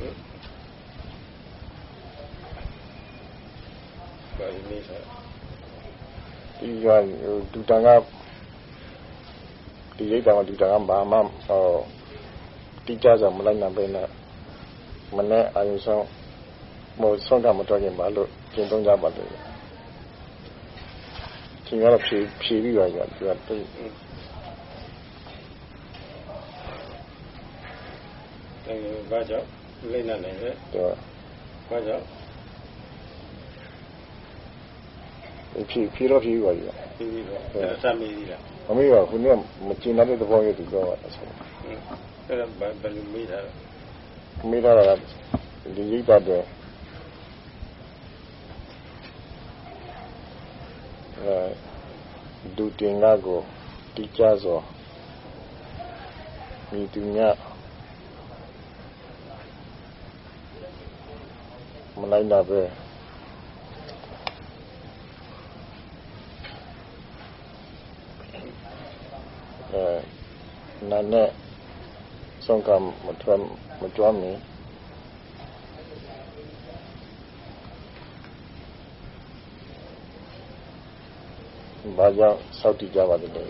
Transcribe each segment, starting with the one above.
ဘာလို့နေစားဒီကဒူတန်ကဒီရိတ်တော်ဒူတန်ကဘာမှဟောတိကျစွာမလိုက်နိုင်ပဲနဲ့မနဲ့အာရုံဆုံးမို့ဆုံးကမတော်ရင်ပါလို့ကျင့်သုံးကြပါလို့ဒီကတော့ဖြေဖြေပြီးတော့ကြာသူကတိတ်အဲဘာကြောင့် လိမ့်နေတယ်တော့ဘာကြောင့်ဖြေဖြေတော့ဖြေပါပြီဖြေပြီးတော့အစမေးသေးလားမမေးပါဘူးခုနကမကျင်တဲ့သဘောရဲ့သူပြောတာဆိုအဲ့ဒါဘယ်လိုမေးတာလဲမေးတာကဒီရိတ်တတ်တယ်အဲဒုတင်ကကိုတိကျစွာမိသူည မလိုက်တာပဲအဲနာနဲ့ဆုံးကမထွမ်းမကြွမ်းမီဘာကြောင့်စောက်တည်ကြပါသလဲ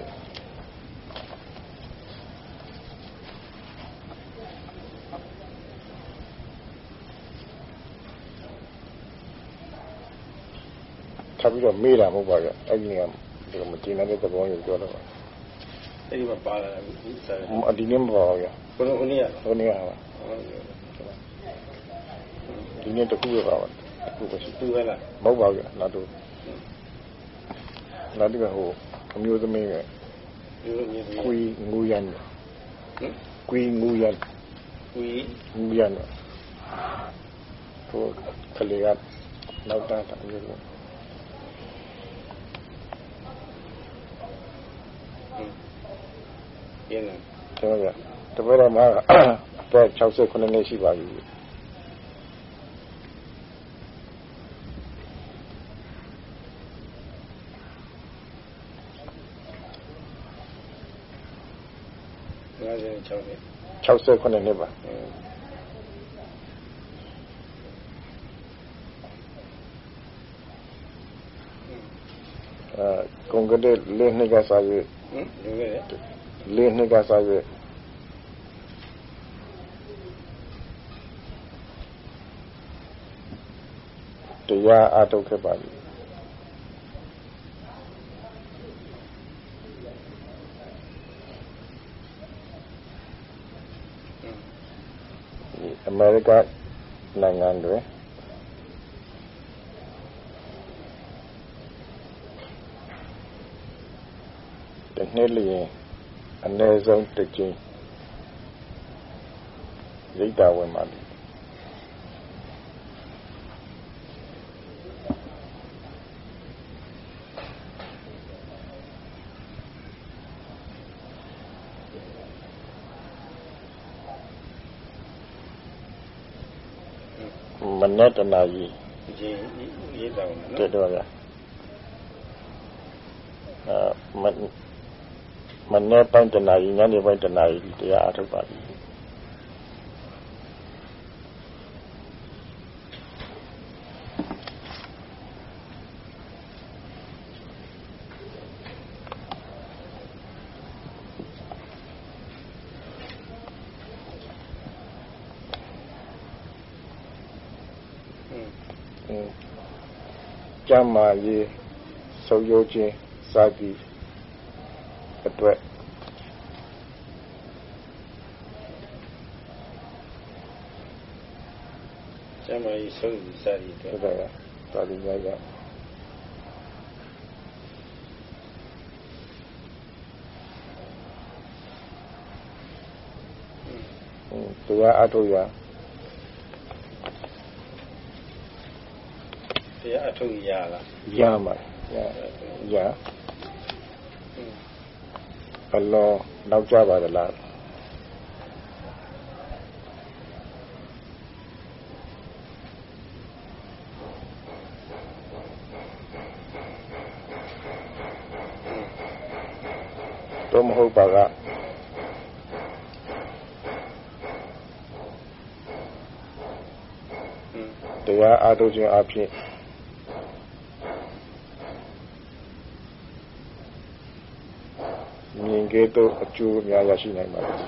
ထပ်ပြီးတော့မေးတာမဟုတ်ပါဘူးအဲ့ဒီကဒီမကျင်တဲ့သဘောမျိုးပြောတော့အဲ့ဒီမှာပါလာတယ်ဒီစားအဒီနေ့မပါဘူးဘုရားဦးနေ့ကဘုနေ့ကဟာဒီနေ့တခုပဲပါပါတခုပဲရှိသူပဲလားမဟုတ်ပါဘူးနောက်တော့နောက်တစ်ခါဟိုအမျိုးသမီးကကွီငူရန်ကွီငူရန်ကွီငူရန်ဟိုကလေးကနောက်တာအမျိုးသမီး ပြင်းတယ်ကျွန်တော်ကတပည့်တော်မှာတော့69နှစ်ရှိပါပြီ69နှစ်ပါအဲကွန်ကတဲ့လေးနှစ်ကစားရဟင် လေးနှစ်ကစားရတရားအထုတ်ခဲ့ပါပြီအမေရိကနိုင်ငံတွင်တစ်နှစ်လျင် အနည်းဆုံးတစ်ကြိမ်ရိတ်တာဝင်ပါလိမနဲ့တနာကြီးဒီရေးတောင်းနော်တဲ့တော့ရအာမ မနဲ့ပိုင်းတနာကြီးညနေပိုင်းတနာကြီးတရားအထုတ်ပါပြီကျမ်းမာရေးဆုံးယုတ်ခြင်းစသည် အတွက်ကျမ်းမာရေးဆုံးယုတ်စသည်အတွက်ဟုတ်ကဲ့တာဒီများရတရားအထုတ်ရတရားအထုတ်ရလားရမှာရရ အလောနောက်ကြပါသလားတော့မဟုတ်ပါကတရားအားထုတ်ခြင်းအပြင် မြင်ခဲ့သောအကျိုးအများရရှိနိုင်ပါသည်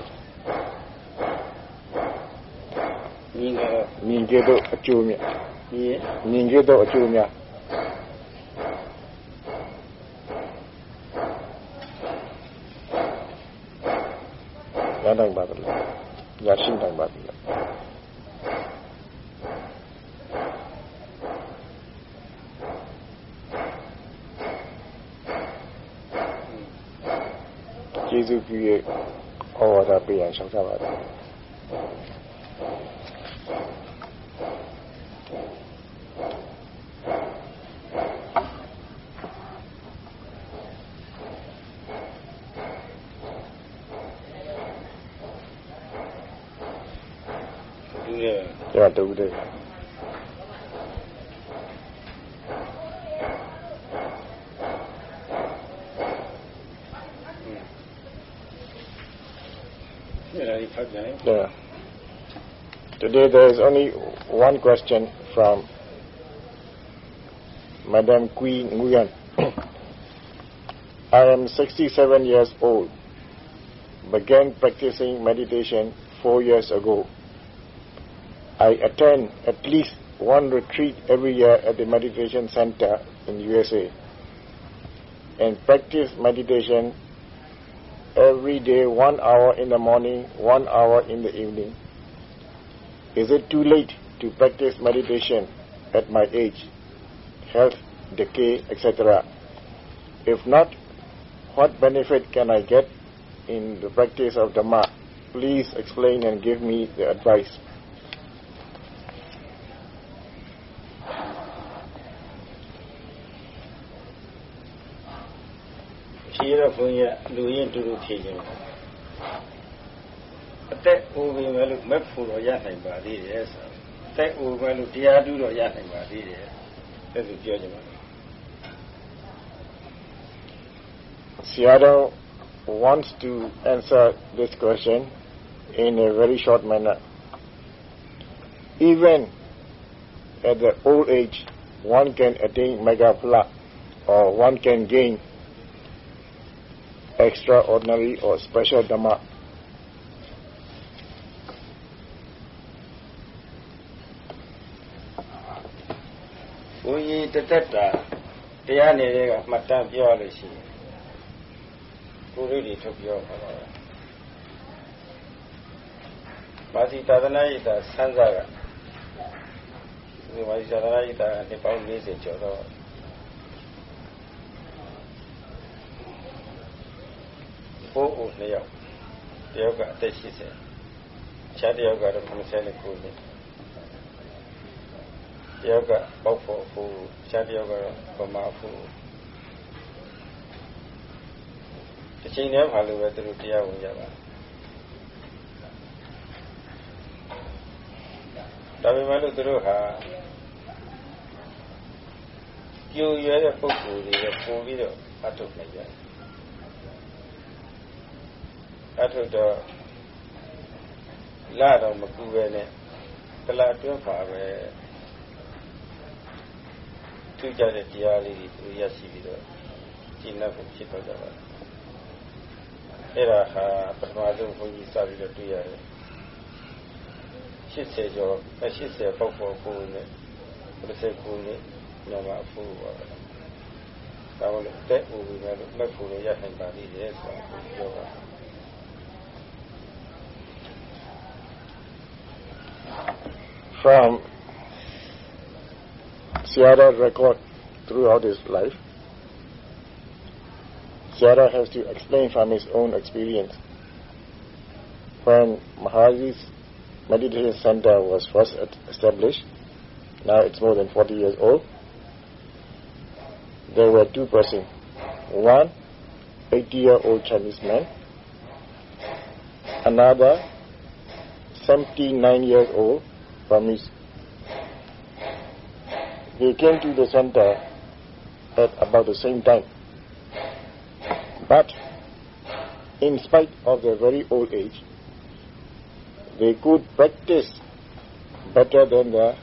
မြင်ခဲ့မြင်ခဲ့သောအကျိုးများမြင်မြင်ခဲ့သောအကျိုးများရနိုင်ပါသလားရရှိနိုင်ပါသည် 哦，我的不眼收在我的。Yeah. Yeah. Today there is only one question from Madame Queen Nguyen. I am 67 years old. Began practicing meditation four years ago. I attend at least one retreat every year at the meditation center in USA and practice meditation every day, one hour in the morning, one hour in the evening. Is it too late to practice meditation at my age, health, decay, etc.? If not, what benefit can I get in the practice of Dhamma? Please explain and give me the advice. ဖြေတော့ဘုန်းကြီးကလူရင်းတူတူဖြေခြင်း အသက်အိုးပြီမဲ့လို့မက်ဖို့တော့ရနိုင်ပါသေးတယ်ဆိုအသက်အိုးမဲ့လို့တရားတူတော့ရနိုင်ပါသေးတယ်အဲ့ဒါပြောကြပါ Seattle wants to answer this question in a very short manner. Even at the old age, one can attain mega phala or one can gain extraordinary or special Dhamma. Uyi teteta တရားနေတဲ့ကမှတ်တမ်းပြောရလို့ရှိရင်ကိုယ်လေးတွေထုတ်ပြောပါတော့မာစီသာသနာ့ဣတာဆန်းစားကဒီမာစီသာသနာ့ဣတာကနေပေါင်း40ကျော်တော့ဖိုးအိုနှစ်ယောက်တယောက်ကအသက်80ခြားတယောက်ကတော့89နှစ် တယောက်ကပေါက်ဖို့ဖိုးခြားတယောက်ကတော့ပမာဖိုးတစ်ချိန်တည်းမှာလို့ပဲသူတို့တရားဝင်ကြပါဒါပေမဲ့လို့သူတို့ဟာကြိုရွယ်တဲ့ပုဂ္ဂိုလ်တွေပို့ပြီးတော့အထုတ်နိုင်ကြတယ်အထုတော့လာတော့မကူပဲနဲ့တလာတွင်းပါပဲ သူကြတဲ့တရားလေးတွေသူရရှိပြီးတော့ကျင့်တဲ့ဖြစ်တော့ကြပါအဲ့ဒါဟာပထမဆုံးဘုန်းကြီးစပြီးတော့တွေ့ရတယ်80ကျော်80ပေါက်ပေါ်ကိုနဲ့39နှစ်ညမှာအဖို့ပါပဲဒါမှလည်းတက်ဦးပြီးတော့လက်ဖို့ရနိုင်ပါလိမ့်တယ်ဆိုတာပြောပါ from Sierra record throughout his life. Sierra has to explain from his own experience. When Mahasi's meditation center was first established, now it's more than 40 years old, there were two persons. One, 80-year-old Chinese man, another, 79 years old, promise. They came to the center at about the same time. But in spite of their very old age, they could practice better than the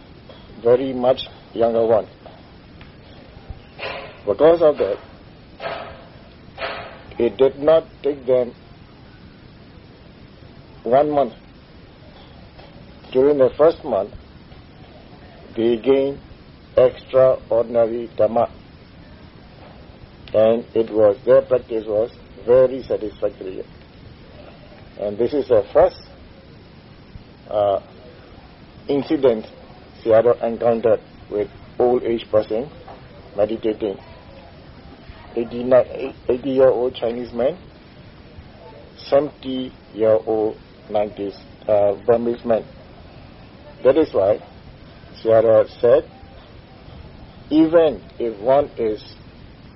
very much younger one. Because of that, it did not take them one month. During the first month, they gained extraordinary Dhamma. And it was, their practice was very satisfactory. And this is the first uh, incident Sayadaw encountered with old age person meditating. 89, 80 year old Chinese man, 70 year old 90s uh, Burmese man. That is why Sayadaw said, even if one is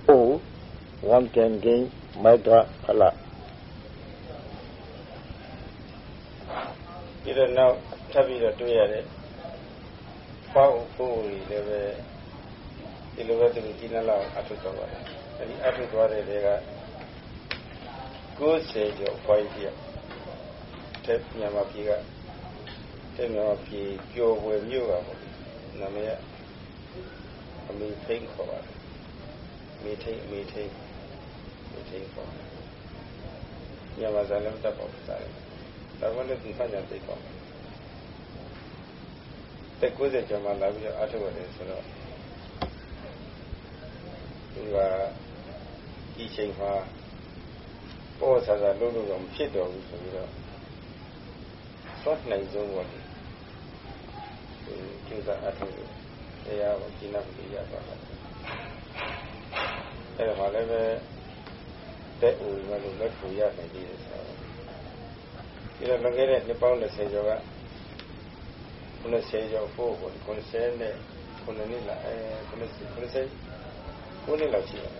old, one can gain Magga Phala. ပြီးတော့နောက်ထပ်ပြီးတော့တွေ့ရတယ်ပေါ့ဖို့တွေလည်းပဲဒီလိုပဲသူကြီးနှလောက်အထုသွားပါတယ်အဲဒီအထုသွား အမေဖိန်ခေါ်ပါတယ်မေထိန်အမေထိန်မေထိန်ခေါ်မြန်မာဇာလမ်တပ်ပေါ်စားတယ်ဒါမှလည်းဒီဖတ်ကြသိပေါ့တက်90ကျော်မှလာပြီးတော့အထုရတယ်ဆိုတော့သူကဒီချိန်မှာပေါ်ဆာဆာလုံးလုံးတော့မဖြစ်တော့ဘူးဆိုပြီးတော့သောတ်နိုင်ဆုံးပေါ့ဒီကျူစာအထုတ ရားကိုကျင့်တ်ပြီးရပါတော့အဲ့ဒါမှလည်းပဲတဲ့ဦးမလို့လက်ထူရနိုင်သေးတယ်ဆိုတော့ဒီတော့လွန်ခဲ့တဲ့နှစ်ပေါင်း20ကျော်က90ကျော်ဖို့ကို90နဲ့9နှစ်လာအဲ90 90 9နှစ်လောက်ရှိတယ်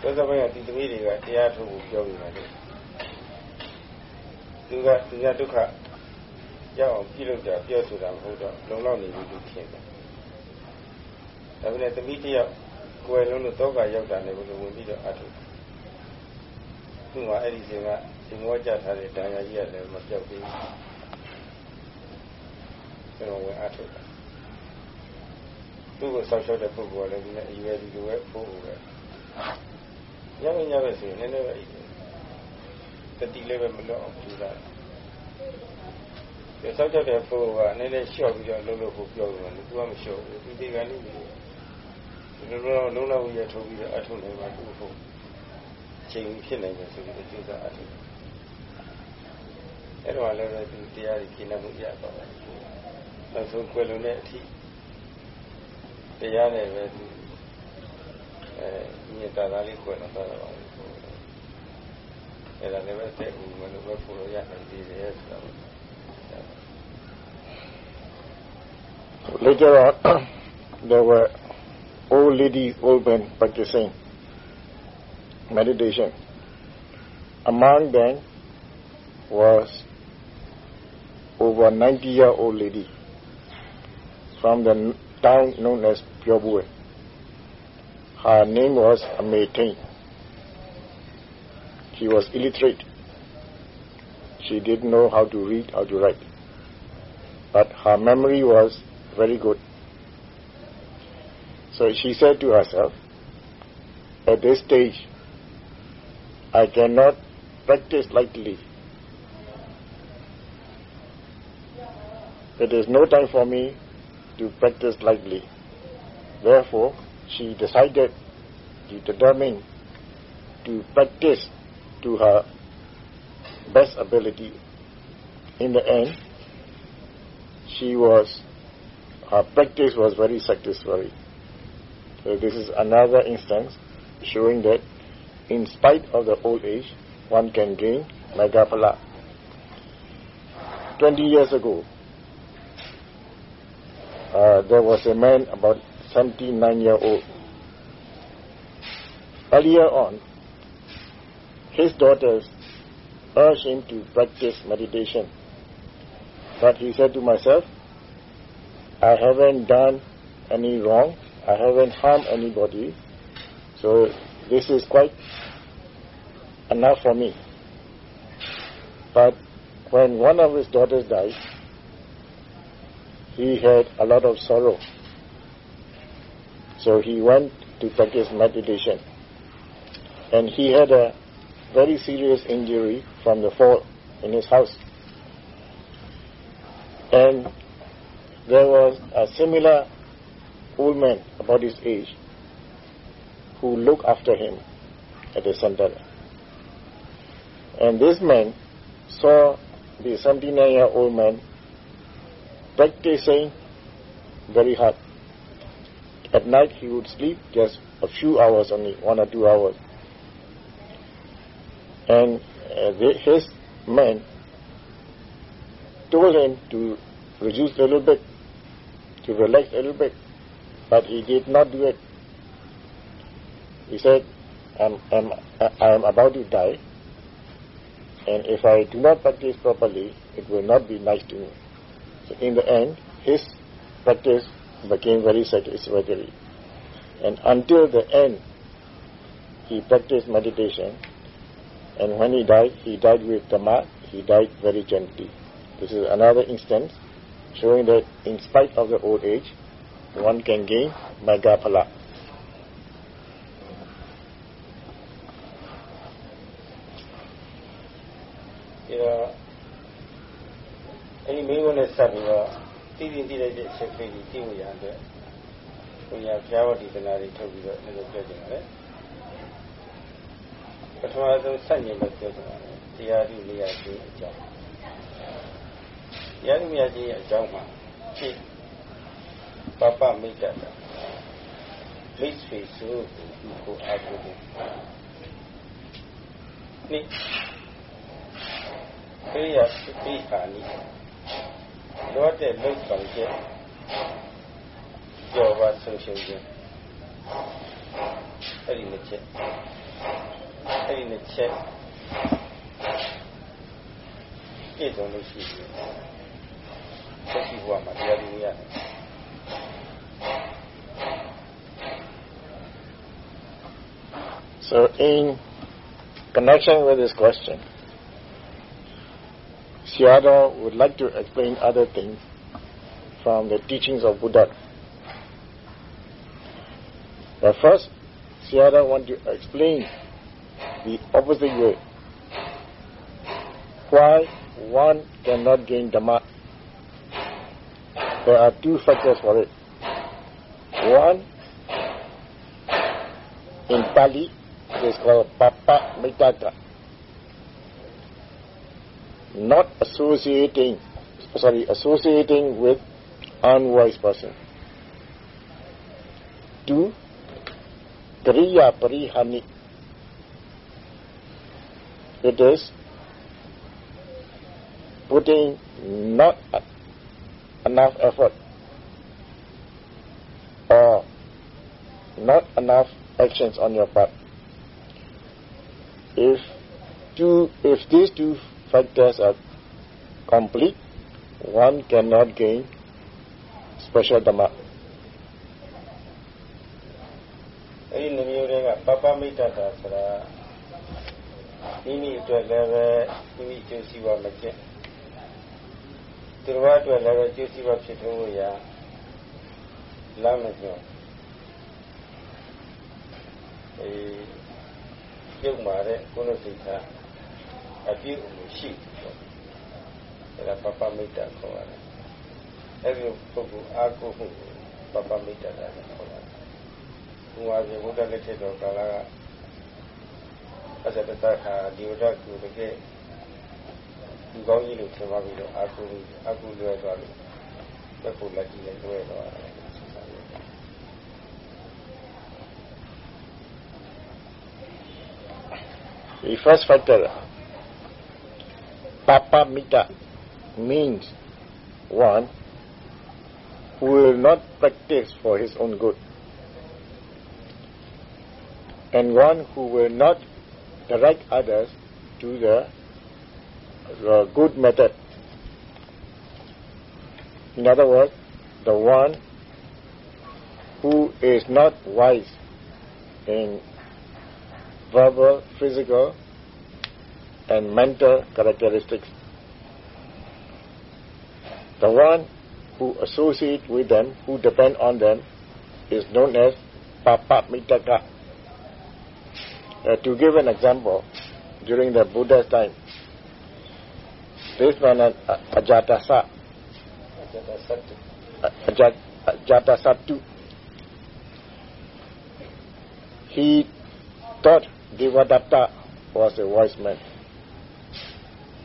သောသပိုင်းကဒီသမီးတွေကတရားထုတ်ဖို့ပြောပြီးပါတယ်သူကသူကဒုက္ခ ရောက်အောင်ပြုလုပ်တာပြောဆိုတာမဟုတ်တော့လုံလောက်နေပြီလို့ထင်တယ်ဒါပေမဲ့သမီးတယောက်ကိုယ်လုံးလို့တောကရောက်တာနဲ့ဘယ်လိုဝင်ပြီးတော့အထုသူကအဲ့ဒီချိန်ကဒီမောကြထားတဲ့ဒဏ်ရာကြီးကလည်းမပြောက်သေးဘူးကျွန်တော်ဝင်အထုတာသူ့ကိုဆောက်ရှောက်တဲ့ပုဂ္ဂိုလ်ကလည်းဒီနဲ့အရွယ်ဒီလိုပဲဖို့ဖို့ပဲညမညပဲဆိုရင်နည်းနည်းပဲတတိလည်းပဲမလွတ်အောင်ကြိုးစားတယ် ဆောက်ရှောက်တဲ့ပုဂ္ဂိုလ်ကနည်းနည်းလျှော့ပြီးတော့လှုပ်လို့ဖို့ပြောတယ်သူကမလျှော့ဘူးဒီဒီကနေ့ဒီလိုလိုလုံးလောက်ရထုတ်ပြီးတော့အထုနိုင်မှာသူ့ဖို့ချိန်ဖြစ်နိုင်တယ်ဆိုပြီးတော့ကြိုးစားအထုအဲ့တော့လည်းပဲဒီတရားကြီးကျင့်မှုရတော့တယ်နောက်ဆုံးကွယ်လွန်တဲ့အထိတရားနဲ့ပဲဒီအဲမြေတာသားလေးကွယ်လွန်သွားတာပါအဲ့ဒါလည်းပဲတဲ့ဦးမလို့ပဲဖို့လို့ရနိုင်သေးတယ်ဆိုတာ Later on, there were old ladies, old men practicing meditation. Among them was over 90 year old lady from the town known as Pyobue. Her name was Ametain. She was illiterate. She didn't know how to read, how to write. But her memory was very good. So she said to herself, at this stage, I cannot practice lightly. It is no time for me to practice lightly. Therefore, she decided, to determine to practice to her best ability. In the end, she was, her practice was very satisfactory. So this is another instance showing that in spite of the old age, one can gain Magaphala. Twenty years ago, uh, there was a man about 79 year old. Earlier on, his daughters urged him to practice meditation. But he said to myself, I haven't done any wrong, I haven't harmed anybody, so this is quite enough for me. But when one of his daughters died, he had a lot of sorrow. So he went to practice meditation. And he had a very serious injury from the fall in his house. And there was a similar old man about his age who looked after him at the center. And this man saw the 79 year old man practicing very hard. At night he would sleep just a few hours only, one or two hours. And uh, the, his man told him to reduce a little bit, to relax a little bit, but he did not do it. He said, I'm, I'm, I'm about to die, and if I do not practice properly, it will not be nice to me. So in the end, his practice became very satisfactory. And until the end, he practiced meditation. And when he died, he died with Dhamma, he died very gently. This is another instance showing that in spite of the old age, one can gain Magaphala. Yeah. အဲ့ဒီမိန်းကနဲ့ဆက်ပြီးတော့တည်တည်တည်လိုက်တဲ့အချက်လေးကြီးသိမှုရတဲ့ဘုရားဘုရားဝတ္တိသနာတွေထုတ်ပြီးတော့လည်းပြောကြတယ်ပထမဆုံးဆက်ညင်လို့ပြောကြတယ်တရားဓုလျာခြင်းအကြောင်း တရားဓုလျာခြင်းအကြောင်းမှာဖြစ်ပပမိတ်တတာမိတ်ဆွေဆိုကိုအားကိုးတယ်နိခေယပိဟာနိလောတဲ့လုတ်ဆောင်ချက်ကြော်ပါဆုံးရှုံးခြင်းအဲ့ဒီနှစ်ချက်အဲ့ဒီနှစ်ချက်ပြည့်စုံလို့ရှိတယ် စိတ်ရှိဘဝမှာတရားတွေရတယ်။ So in connection with this question, Sayadaw would like to explain other things from the teachings of Buddha. But first, Sayadaw want to explain the opposite way. Why one cannot gain Dhamma there are two factors for it. One, in Pali, it is called Papa Mitata not associating, sorry, associating with unwise person. Two, Kriya Parihani. It is putting not enough effort or not enough actions on your part. If two, if these two factors are complete, one cannot gain special Dhamma. အဲ့ဒီနှမျိုးတွေကပပမိတ်တတာဆိုတာမိမိအတွက်လည်းပဲမိမိကျိုးစီးပွားမကျင့် သူတော်အတွက်လည်းပဲကျိုးစီးပွားဖြစ်ထုံးလို့ရလမ်းမကျော်အေးရုပ်မာတဲ့ကုဏစိတ်ထားအပြည့်အမှုရှိတယ်ဒါကပပမိတ်တခေါ်ရတယ်အဲ့ဒီပုဂ္ဂိုလ်အာကိုမှုပပမိတ်တတာခေါ်ရတယ်ဘုရားရှင်ဘုရားလက်ထက်တော်ကာလကအစတတခါဒီဝဒကုတကယ် ဒီကောင်းကြီးလို့ထင်ပါပြီးတော့အာကိုအာကိုလွယ်သွားလို့သက်ဖို့လက်ကြီးနဲ့လွယ်သွားတယ် The first factor Papamita means one who will not practice for his own good and one who will not direct others to the, the good method. In other words, the one who is not wise in verbal, physical, and mental characteristics. The one who associate with them, who depend on them, is known as Papa Mitaka. Uh, to give an example, during the Buddha's time, uh, Ajatasattu, Ajatasattu, he thought Devadatta was a wise man.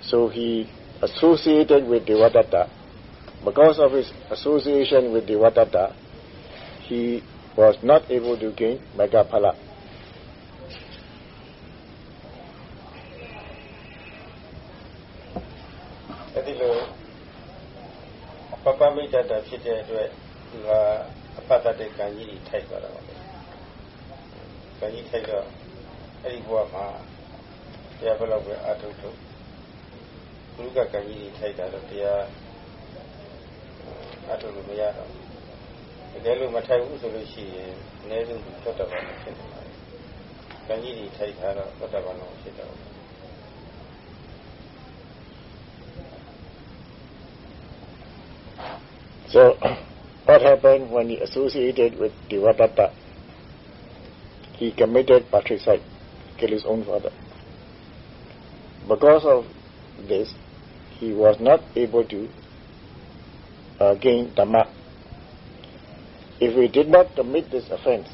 So he associated with Devadatta. Because of his association with Devadatta, he was not able to gain Megaphala. တ်တတာဖြစ်တဲ့အတွက်သူကအပတ္တတဲ့ကံကြီးထိုက်သွားတာပါပဲကံကြီးထိုက်တော့အဲ့ဒီဘဝမှာတရားဘယ်လောက်ပဲအထုထုဘုရားကံကြီးထိုက်တာတော့တရားအထုလို့မရတော့တကယ်လို့မထိုက်ဘူးဆိုလို့ရှိရင်အနည်းဆုံးသတ္တဗာန်ဖြစ်နေပါတယ်ကံကြီးထိုက်တာတော့သတ္တဗာန်ဖြစ်တော့ So, what happened when he associated with Devadatta? He committed patricide, killed his own father. Because of this, he was not able to uh, gain Dhamma. If he did not commit this offense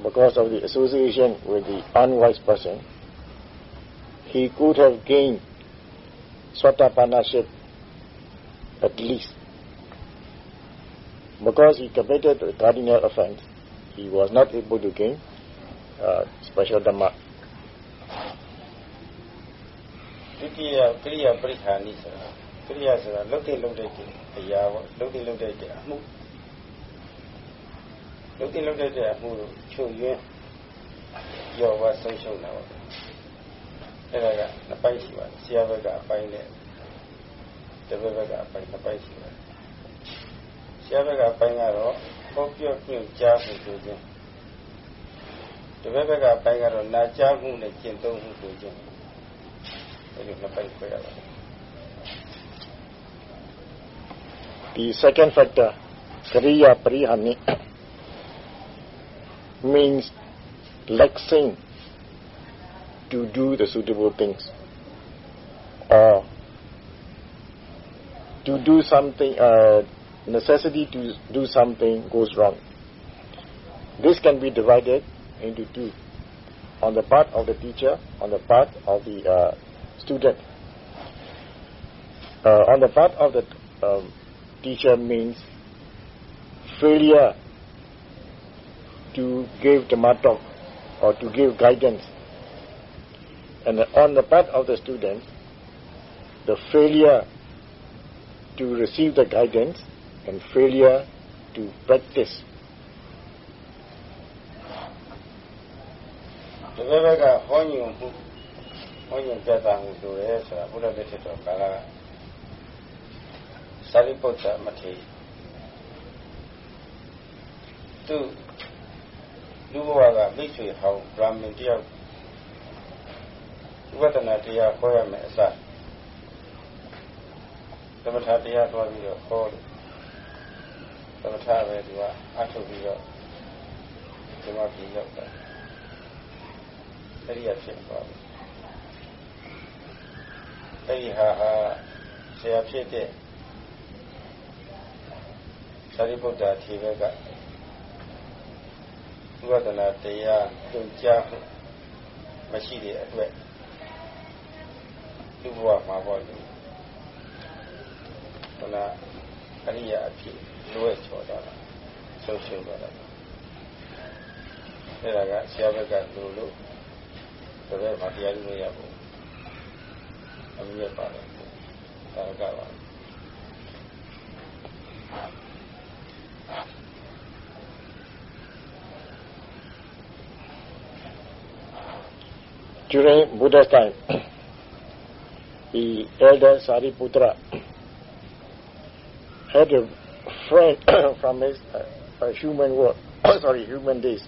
because of the association with the unwise person, he could have gained Swatapanaship at least because he committed a cardinal offense, he was not able to gain uh, special Dhamma. ဒုတိယကရိယာပရိဌာနိဆိုတာကရိယာဆိုတာလုတ်တဲ့လုတ်တဲ့အရာပေါ့လုတ်တဲ့လုတ်တဲ့အမှုလုတ်တဲ့လုတ်တဲ့အမှုကိုချုပ်ရင်းရောပါဆုံးရှုံးတာပေါ့အဲ့ဒါကနှစ်ပိုင်းရှိပါတယ်ဆရာဘက်ကအပိုင်းနဲ့တပည့်ဘက်ကအပိုင်းနှစ်ပိုင်းရှိပါတယ် ဆရာဘက်ကပိုင်းကတော့ဟောပြောညွှန်ကြားမှုဆိုခြင်းတပည့်ဘက်ကပိုင်းကတော့နာကြားမှုနဲ့ကျင့်သုံးမှုဆိုခြင်းအဲဒီနှစ်ပိုင်းခွဲရပါတယ် The second factor, Kriya Parihani, means laxing to do the suitable things or to do something, uh, necessity to do something goes wrong. This can be divided into two. On the part of the teacher, on the part of the uh, student. Uh, on the part of the um, teacher means failure to give the talk or to give guidance. And on the part of the student, the failure to receive the guidance and failure to practice. ဒီဘက်ကဟောညွန်မှုဟောညွန်ပြတာမှုဆိုရဲဆိုတာဘုရားလက်ထက်တော်ကာလကသာရိပုတ္တမထေရသူလူဘဝကမိတ်ဆွေဟောင်းဗြဟ္မဏ်တယောက်ဥပဒနာတရားဟောရမယ်အစသမထတရားသွားပြီးတော့ဟောလို့သ မထပဲသူကအထုတ်ပြီးတော့ဒီမှာပြည်ရောက်တာအဲ့ဒီအဖြစ်ပါဘူးအဲ့ဒီဟာဟာဆရာဖြစ်တဲ့သာရိပုတ္တရာထေရကဝိပဿနာတရားသင်ကြားမှုမရှိတဲ့အတွက်ဒီဘဝမှာပေါ့လေခဏအရိယာအဖြစ် လွဲချော်တာဆုံးရှုံးသွားတာအဲ့ဒါကဆရာဘက်ကလူလို့တပည့်မှာတရားကြီးမရဘူးအမြဲပါတယ်ဒါကပါ During Buddha's time, the elder Sariputra had a friend from his uh, human world, sorry, human days.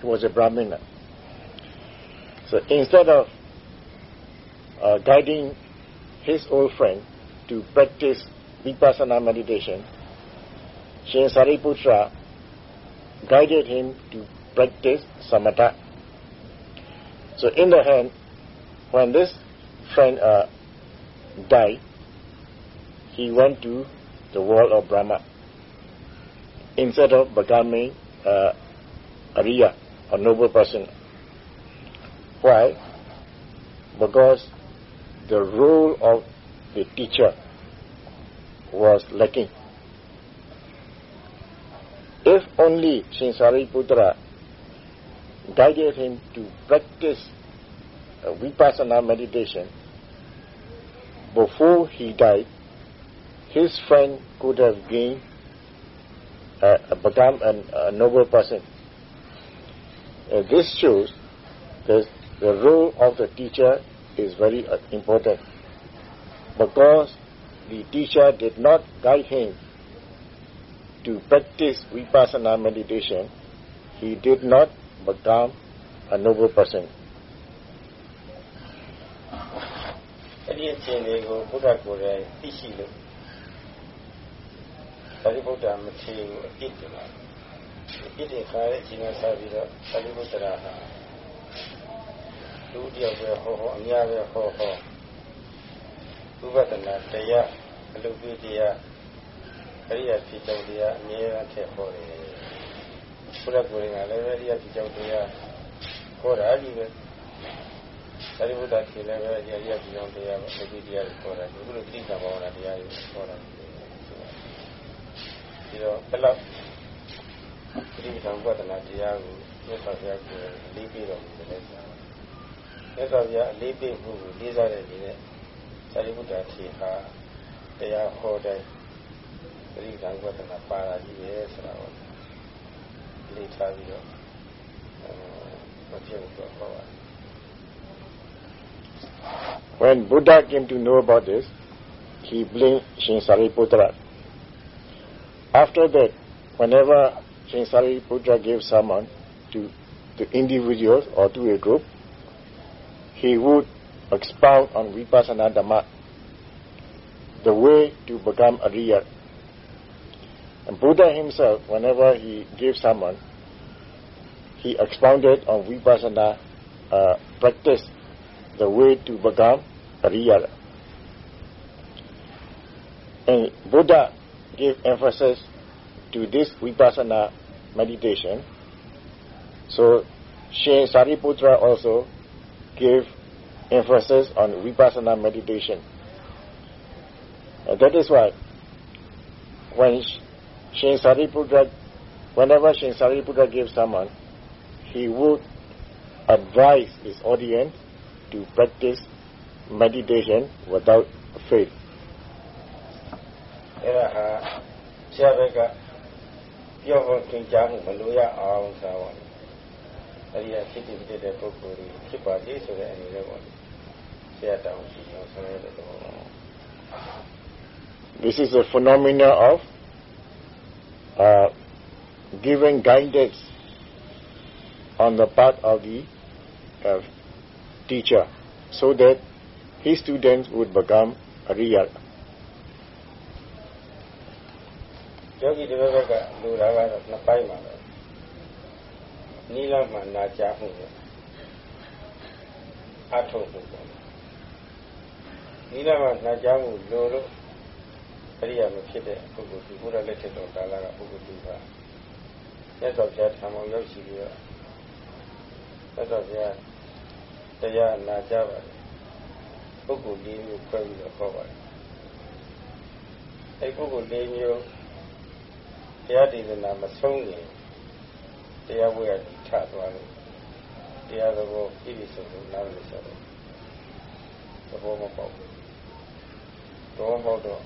He was a Brahmina. So instead of uh, guiding his old friend to practice vipassana meditation, Shin Sariputra guided him to practice samatha. So in the end, when this friend uh, died, he went to the world of Brahma instead of becoming uh, Arya, a noble person. Why? Because the role of the teacher was lacking. If only Putra guided him to practice vipassana meditation before he died, his friend could have gained, uh, become a, a noble person. Uh, this shows that the role of the teacher is very uh, important because the teacher did not guide him to practice vipassana meditation, he did not become a noble person. အဲ့ဒီအခြေအနေကိုဘုရားကိုယ်တိုင်သိရှိလို့ သာရိပုတ္တရာမထေရကိုအပြစ်တင်လာအပြစ်တင်ခါတဲ့အချိန်ကစပြီးတော့သာရိပုတ္တရာဟာလူတယောက်ပဲဟောဟောအများပဲဟောဟောဥပဒနာတရားအလုပ်ပြုတရားအရိယာဖြစ်ကြောင်းတရားအမြဲတမ်းထည့်ဟောတယ်ဘုရားကိုယ်ကလည်းအရိယာဖြစ်ကြောင်းတရားဟောတာကြီးပဲသာရိပုတ္တထေလည်းပဲအရိယာဖြစ်ကြောင်းတရားပဲအလုပ်ပြုတရားကိုဟောတာဒီလိုတိစ္ဆာဘာဝနာတရားကိုဟောတာ ဒီတော့ဘယ်လောက်ဒီကံဝဒနာတရားကိုမြတ်စွာဘုရားကိုအလေးပေးတော်မူတယ်လဲဆိုတော့မြတ်စွာဘုရားအလေးပေးမှုကိုလေးစားတဲ့ဒီနဲ့သာရိပုတ္တထေဟာတရားဟောတဲ့ပရိသံဝဒနာပါတာကြီးပဲဆိုတာကိုလေးထားပြီးတော့မဖြစ်ဘူးတော့ဟောပါတယ် When Buddha came to know about this, he blamed Shin Sariputra. after that, whenever Shin Sariputra gave someone to the individuals or to a group, he would expound on Vipassana Dhamma the way to become a real. And Buddha himself, whenever he gave someone, he expounded on vipassana uh, practice, the way to become a real. And Buddha gave emphasis to this vipassana meditation. So Shin Sariputra also gave emphasis on vipassana meditation. Uh, that is why when Shin Sariputra, whenever Shin Sariputra gives someone, he would advise his audience to practice meditation without faith. အဲ့ဒါဟာဆရာဘက်ကပြောဖို့သင်ကြားမှုမလို့ရအောင်ဆိုတော့အဲ့ဒီအဖြစ်ဖြစ်တဲ့ပုဂ္ဂိုလ်ကြီးဖြစ်ပါလေဆိုတဲ့အနေနဲ့ပေါ့ဆရာတောင်းရှိအောင်ဆောင်ရတဲ့သဘောပါ this is a phenomena of uh, giving guidance on the part of the uh, teacher so that his students would become real. ယောဂီတစ်ဘက်ကလူလာကတော့နှစ်ပိုင်းပါပဲနိလမှနာကြားမှုပဲအထုပ်မှုပေါ့နိလမှနာကြားမှုလိုလို့အရိယာမဖြစ်တဲ့ပုဂ္ဂိုလ်ဒီဘုရားလက်ထက်တော်ကာလကပုဂ္ဂိုလ်ဒီပါမြတ်စွာဘုရားထံမှာရောက်ရှိပြီးတော့မြတ်စွာဘုရားတရားနာကြပါတယ်ပုဂ္ဂိုလ်လေးမျိုးခွဲပြီးတော့ဟောပါတယ်အဲပုဂ္ဂိုလ်လေးမျိုး တရားဒေသနာမဆုံးရင်တရားဝဲရထသွားလို့တရားသဘောပြည့်စုံလို့နားလည်ဆိုတော့သဘောမပေါက်ဘူးသဘောပေါက်တော့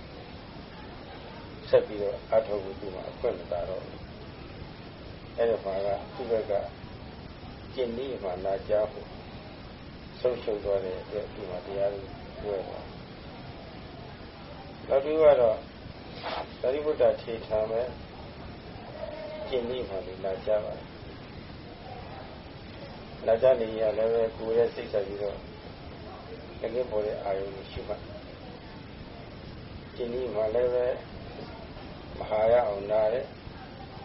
ဆက်ပြီးတော့အထောက်အကူမှာအခွင့်မသာတော့ဘူးအဲ့ဒီမှာကသူ့ဘက်ကကျင့်နည်းမှာနာကြားဖို့ဆုံးရှုံးသွားတဲ့အတွက်ဒီမှာတရားကိုပြောရတာနောက်ပြီးတော့သတိဗုဒ္ဓထေထားမယ် ကျင့်နည်းမှာနာကြားပါနာကြားနေရလည်းပဲကိုယ်ရဲ့စိတ်ဆက်ပြီးတော့တကယ်ပေါ်တဲ့အာယုံကိုရှိမှကျင်ကြီးမှလည်းပဲမဟာရအောင်နားတယ်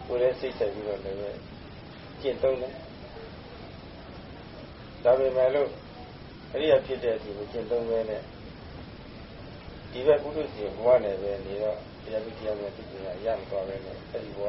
ကိုယ်လည်းစိတ်ဆက်ပြီးတော့လည်းပဲကျင့်သုံးတယ်ဒါပေမဲ့လို့အရိယာဖြစ်တဲ့အချိန်ကိုကျင့်သုံးပဲနဲ့ဒီဘက်ပုထုဇဉ်ဘဝနဲ့ပဲနေတော့တရားပြီးတရားနဲ့သိပညာရမသွားပဲနဲ့အဲဒီဘဝ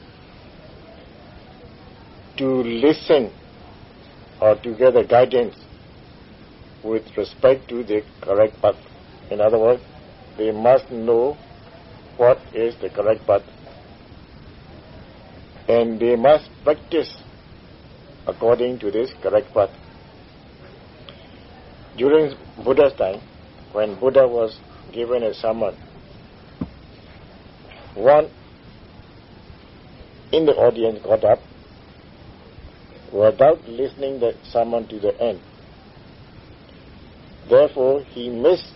to listen or to get the guidance with respect to the correct path. In other words, they must know what is the correct path. And they must practice according to this correct path. During Buddha's time, when Buddha was given a sermon, one in the audience got up without listening the sermon to the end. Therefore, he missed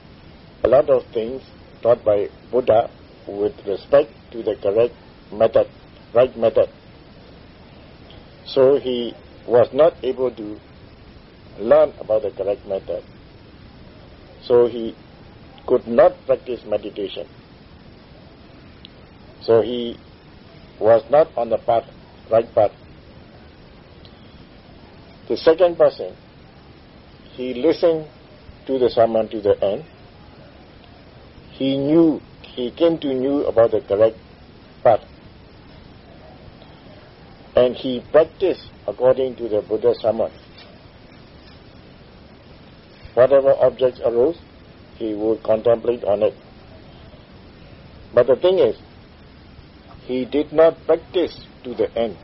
a lot of things taught by Buddha with respect to the correct method, right method. So he was not able to learn about the correct method. So he could not practice meditation. So he was not on the path, right path. The second person, he listened to the sermon to the end. He knew, he came to know about the correct path. And he practiced according to the Buddha's sermon. Whatever objects arose, he would contemplate on it. But the thing is, he did not practice to the end.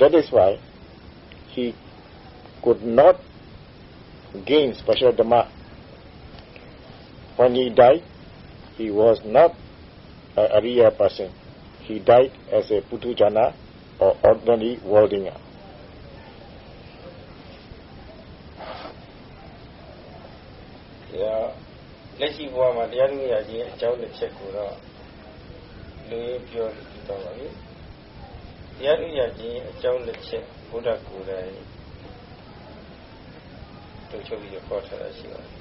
That is why he could not gain special dhamma. When he died, he was not an Arya person. He died as a Puthujjana or ordinary worldlinger. Yeah. ဘုရားကိုယ်တိုင်တို့ချုပ်ပြီးတော့ထားတာရှိပါတယ်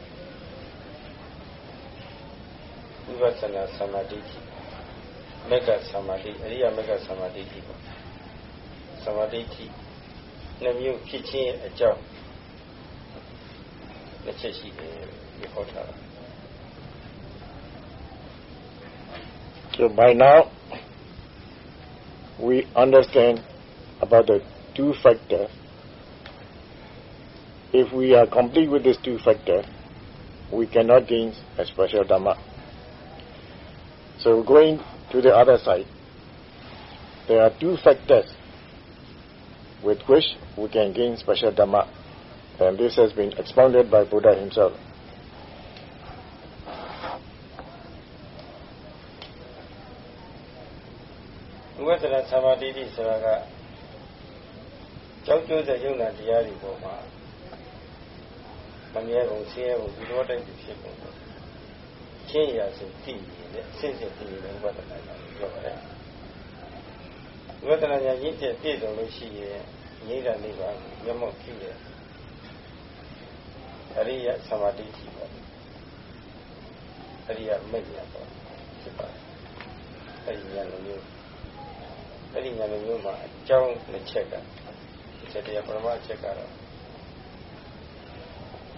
ဝိပဿနာသမာဓိကြီးမက္ကသမာဓိအရိယာမက္ကသမာဓိကြီးပေါ့သမာဓိကြီးနှမျိုးဖြစ်ခြင်းအကြောင်းလက်ချက်ရှိတယ်ဒီဟောထားတာ So by now, we understand about the two factors. If we are complete with these two factors, we cannot gain a special Dhamma. So going to the other side, there are two factors with which we can gain special Dhamma. And this has been expounded by Buddha himself. ဝိပဿနာသမာဓိတိဆိုတာက ကြောက်ကြွတဲ့ယုံနာတရားတွေပေါ်မှာမမြဲကုန်ဆင်းရဲကုန်ဒီလိုတိုက်ဖြစ်ကုန်တယ်ချင်းရာဆိုတည်နေတဲ့ဆင့်ဆင့်တည်နေတဲ့ဝိပဿနာကပြောပါတယ်ဝိပဿနာဉာဏ်ရင့်တဲ့ပြည့်စုံလို့ရှိရင်ငြိမ့်တာနေပါမျက်မှောက်ကြည့်တယ်အရိယသမာဓိရှိပါအရိယမိတ်ရပေါ့ဖြစ်ပါတယ်အဲဒီဉာဏ်လိုမျိုးအဲ့ဒီဉာဏ်မျိုးမှာအကြောင်းတစ်ချက်ကဒီ ချက်တရားပရမအချက်ကတော့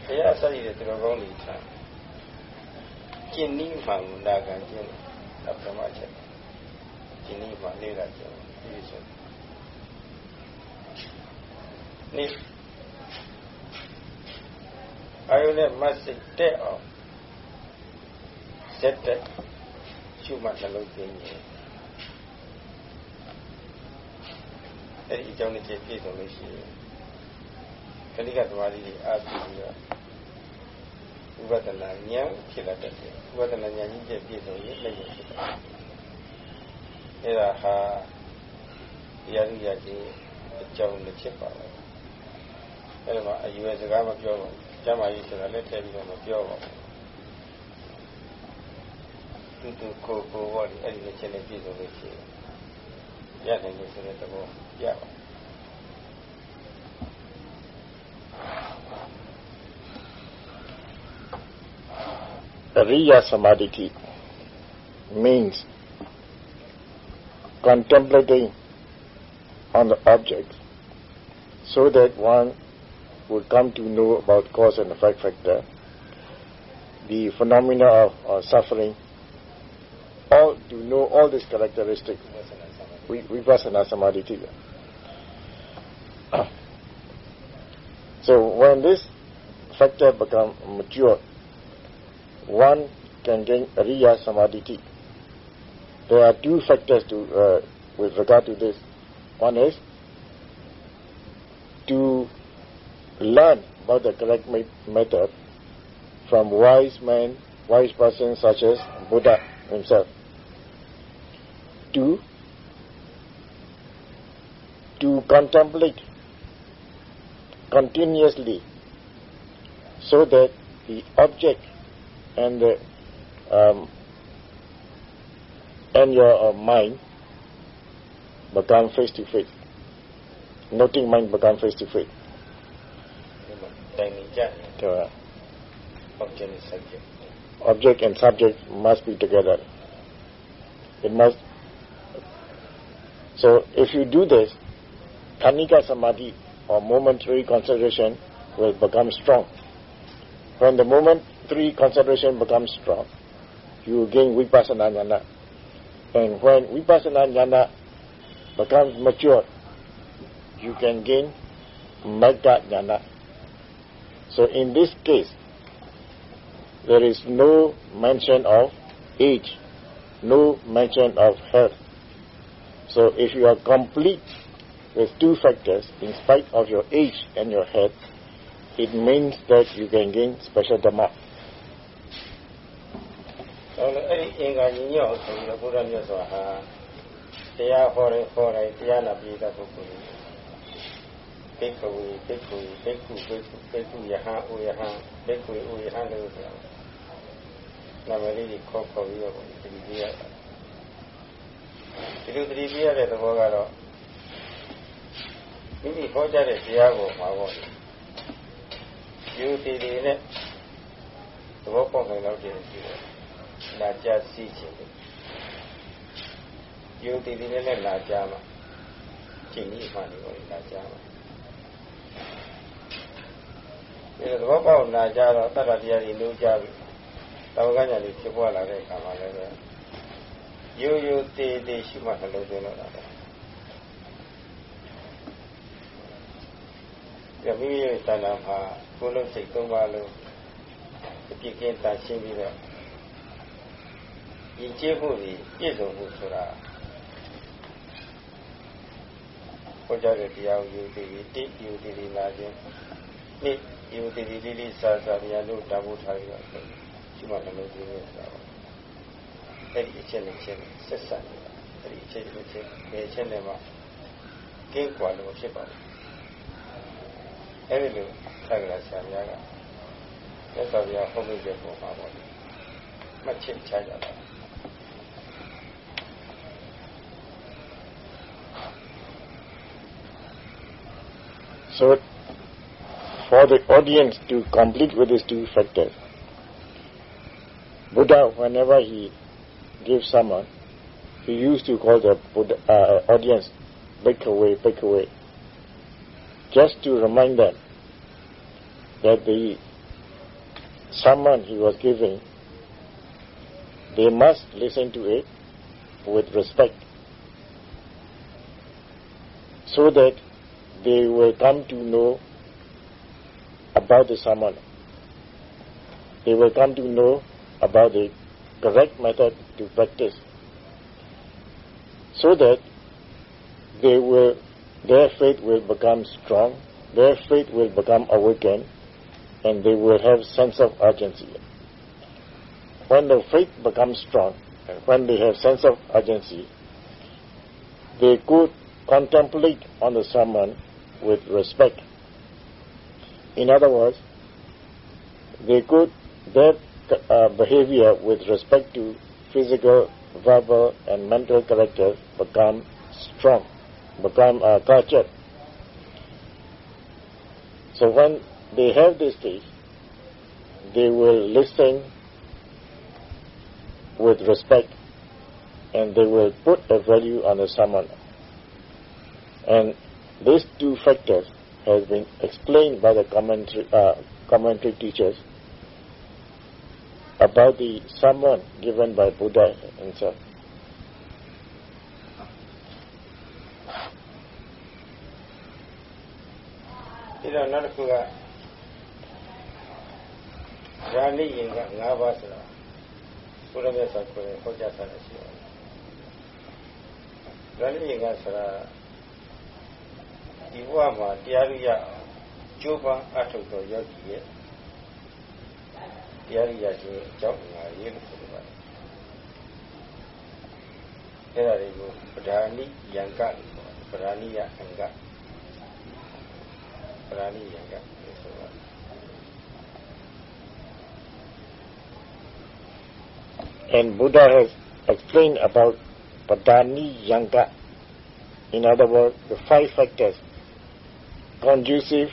ဘုရားဆက်ရတဲ့သူတော်ကောင်းတွေထားကျင့်နည်းမှန်ကိုနာခံခြင်းအပရမအချက်ကျင့်နည်းမှလေးလာခြင်းဒီဆိုနိအာယုနဲ့မတ်စိတ်တဲ့အောင်စက်တဲ့ရှုမှတ်နှလုံးသွင်းခြင်း အဲ့ဒီအကြောင်းတစ်ချက်ပြည့်စုံလို့ရှိရင်ခဏိကသမာဓိတွေအားပြပြီးတော့ဥပဒနာဉာဏ်ဖြစ်လာတတ်တယ်ဥပဒနာဉာဏ်ကြီးပြည့်စုံရင်လည်းဖြစ်တယ်အဲ့ဒါဟာရရရကြီးအကြောင်းတစ်ချက်ပါပဲအဲ့ဒါမှအရွယ်စကားမပြောပါဘူးကျမ်းမာရေးဆိုတာလက်ထည့်ပြီးတော့မပြောပါဘူးတူတူကိုကိုဝတ်အဲ့ဒီတစ်ချက်နဲ့ပြည့်စုံလို့ရှိရင်ရနိုင်လို့ဆိုတဲ့သဘော ရပါ Riya Samadhi means contemplating on the object so that one would come to know about cause and effect factor, the phenomena of, of suffering, all to know all these characteristics. Vipassana Samadhi. So when this factor become mature, one can gain Riya Samadhi. There are two factors to, uh, with regard to this. One is to learn about the correct method from wise men, wise persons such as Buddha himself. Two, to contemplate continuously so that the object and the um, and your uh, mind become face to face. Noting mind become face to face. Object and subject. Must be together. It must. So if you do this, Khanika Samadhi or momentary concentration will become strong. When the momentary concentration becomes strong, you gain vipassana jnana. And when vipassana jnana becomes mature, you can gain magga jnana. So in this case, there is no mention of age, no mention of health. So if you are complete with two factors, in spite of your age and your health, it means that you can gain special dhamma. အဲ့ဒီအင်္ဂါညီညွတ်အောင်ဆိုပြီးတော့ဘုရားမြတ်စွာဟာတရားဟောတယ်ဟောတယ်တရားနာပြီးတဲ့ပုဂ္ဂိုလ်ဘိက္ခဝေဘိက္ခုဘိက္ခုဘိက္ခုဘိက္ခုယဟန်ဥယဟန်ဘိက္ခုဥယဟန်လို့ဆိုတာနာမည်လေးခေါ်ခေါ်ပြီးတော့ဒီလိုပြရတာဒီလိုသတိပြရတဲ့သဘောကတော့ မိမိဟောကြားတဲ့တရားကိုမှာပေါ့ယူတည်တည်နဲ့သဘောပေါက်နိုင်တော့တယ်ရှိတယ်လာကြစီးခြင်းယူတည်တည်နဲ့လာကြမှာကျင့်ကြီးမှနေပေါ့လာကြမှာဒီသဘောပေါက်လာကြတော့တတ္တတရားတွေလုံးကြပြီတောကညာတွေဖြစ်ပေါ်လာတဲ့အခါမှာလည်းပဲရိုးရိုးသေးသေးရှိမှနှလုံးသွင်းတော့တာ ပဲဒီမိမိရဲ့တဏ္ဍာမှာကိုယ်လုံးစိတ်သုံးပါလို့အပြစ်ကင်းတန်ရှင်းပြီးတော့ယဉ်ကျေးမှုကြီးပြည့်စုံမှုဆိုတာဟောကြားတဲ့တရားကိုယူတည်ပြီးတိယူတည်ပြီးလာခြင်းနှစ်ယူတည်ပြီးလေးလေးစားစားတရားလို့တာဖို့ထားပြီးတော့ရှိမှနှလုံးသွင်းနေတာပါအဲ့ဒီအချက်နဲ့ချက်ဆက်ဆက်နေတာအဲ့ဒီအချက်နဲ့ချက်ဘယ်ချက်နဲ့မှကင်းကွာလို့ဖြစ်ပါတယ် So for the audience to complete with these two factors, Buddha, whenever he gave sermon, he used to call the Buddha, uh, audience, bhikkhave, back away just to remind them that the sermon he was giving, they must listen to it with respect, so that they will come to know about the sermon. They will come to know about the correct method to practice so that they will, their faith will become strong, their faith will become awakened, and they will have sense of urgency. When the faith becomes strong, and when they have sense of urgency, they could contemplate on the sermon with respect. In other words, they could, their uh, behavior with respect to physical, verbal, and mental character become strong, become uh, cultured. So when they have this stage, they will listen with respect and they will put a value on the sermon. And these two factors has been explained by the commentary, uh, commentary teachers about the sermon given by Buddha himself. ဒီတော့နောက်တစ်ခုကဓာနိယင်က၅ပါးဆိုတာဘုရားမြတ်စွာဘုရားဟောကြားထားတာရှိပါတယ်ဓာနိယင်ကဆိုတာဒီဘဝမှာတရားရိယကျိုးပန်းအထုတ်တော်ယောဂီရဲ့တရားရိယခြင်းအကြောင်းအရာရေးလို့ဆိုပါတယ်အဲ့ဒါတွေကိုပဓာနိယံကလို့ခေါ်တယ်ပဓာနိယအံ က And Buddha has explained about Padani Yanka. In other words, the five factors conducive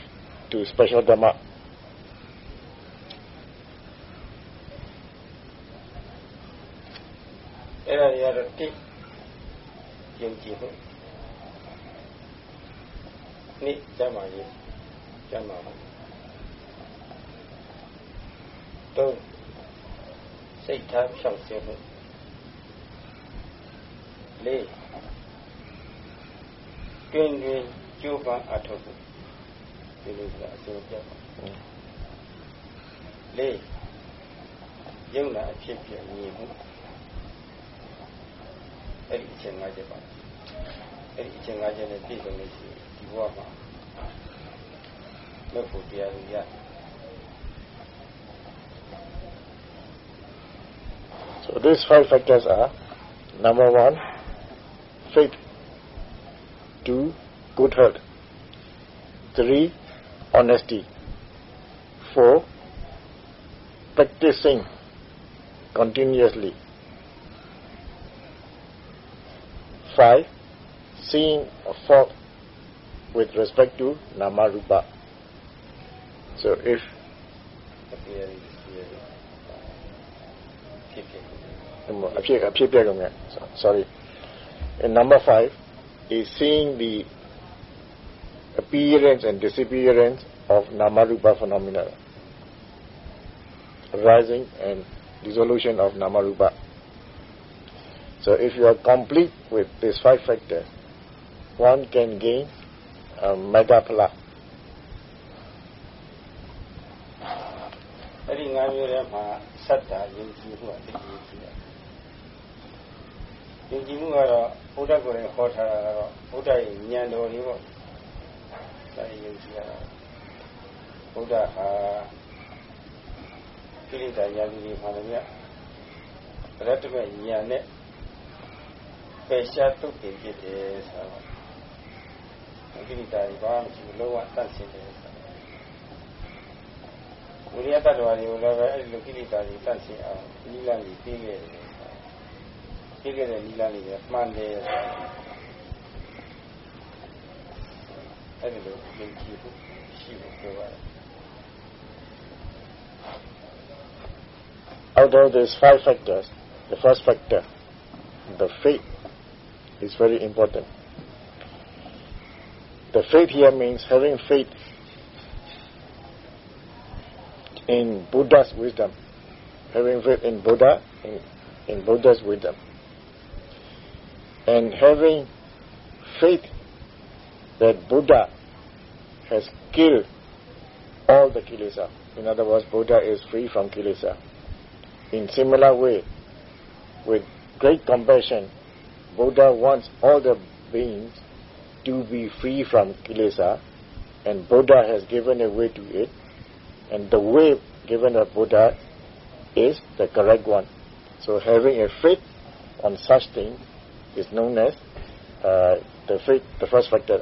to special Dhamma. Ni ကျမ်းပါပါသုံးစိတ်ထားဖြောင့်စင်မှုလေးတွင်တွင်ကြိုးပမ်းအထောက်မှုဒီလိုကအစိုးရပါလေးယုံနာအဖြစ်ပြမြင်မှုအဲ့ဒီအချက်၅ချက်ပါအဲ့ဒီအချက်၅ချက်နဲ့ပြည့်စုံလို့ရှိရင်ဒီဘဝမှာ So these five factors are number one, faith, two, good health, three, honesty, four, practicing continuously, five, seeing a fault with respect to Namarupa. So if sorry. And number five is seeing the appearance and disappearance of Namarupa phenomena. Rising and dissolution of Namarupa. So if you are complete with these five factors, one can gain uh, a Magga အဲ့ဒီငါးမျိုးထဲမှာစက်တာယုံကြည်မှုအသိဉာဏ်ကြီးတယ်ယုံကြည်မှုကတော့ဘုရားကိုယ်တိုင်ဟောထားတာကတော့ဘုရားရဲ့ဉာဏ်တော်လေးပေါ့ဒါယုံကြည်ရတာဘုရားဟာကိလေသာရာဇီတွေမှာလည်းရတတမဲ့ဉာဏ်နဲ့ပယ်ရှားတုတ်တင်ဖြစ်တယ်ဆိုတော့ကိလေသာတွေဘာမှမရှိဘူးလုံးဝတန့်ရှင်းတယ် ဝိရိယတ္တဝါတွေကိုလည်းပဲအဲ့ဒီလိုကိလေသာတွေတတ်ရှင်းအောင်နိလန်းကြီးပြီးခဲ့တယ်ပြီးခဲ့တဲ့နိလန်းကြီးကမှန်တယ်အဲ့ဒီလိုယုံကြည်ဖို့ရှိဖို့ပြောပါတယ် Out of these five factors, the first factor, the faith, is very important. The faith here means having faith in Buddha's wisdom, having faith in Buddha, in, in Buddha's wisdom, and having faith that Buddha has killed all the kilesa. In other words, Buddha is free from kilesa. In similar way, with great compassion, Buddha wants all the beings to be free from kilesa, and Buddha has given a way to it, and the way given by Buddha is the correct one. So having a faith on such thing is known as uh, the faith, the first factor.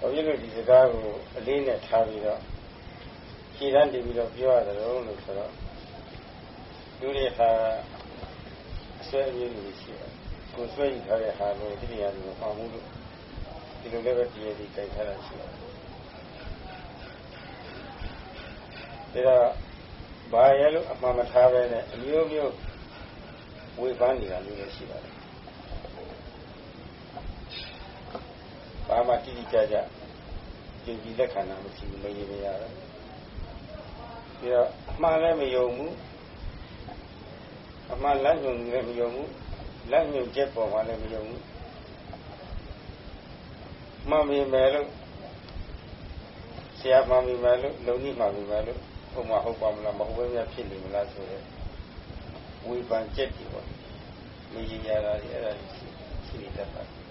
ဘာဖြစ်လို့ဒီစကားကိုအလေးနဲ့ထားပြီးတော့ခြေတန်းတင်ပြီးတော့ပြောရတယ်လို့ဆိုတော့လူတွေဟာအဆွဲအမြင်တွေရှိတယ်ကိုဆွဲယူထားတဲ့ဟာကိုဒီနေရာကိုမှမှုလို့ဒီလိုလည်းပဲတည်ရည်ကြိုက်ထားတာရှိတယ် ဒါတော့ဘာရလို့အမှန်မထားပဲနဲ့အမျိုးမျိုးဝေဖန်နေတာမျိုးလည်းရှိပါတယ်ဘာမှတိတိကျကျယုံကြည်လက်ခံတာမရှိဘူးမရေမရတော့ပြီးတော့အမှန်လည်းမယုံဘူးအမှန်လက်ညွန်လည်းမယုံဘူးလက်ညွန်ချက်ပေါ်မှာလည်းမယုံဘူးမှန်ပြီမယ်လို့ဆရာမှန်ပြီမယ်လို့လုံကြီးမှန်ပြီမယ်လို့ ဘုံမှာဟုတ်ပါမလားမဟုတ်ဘဲများဖြစ်နေမလားဆိုတော့ဝေဖန်ချက်တွေပေါ့မရေရတာတွေအဲ့ဒါရှိရှိနေတတ်ပါတယ်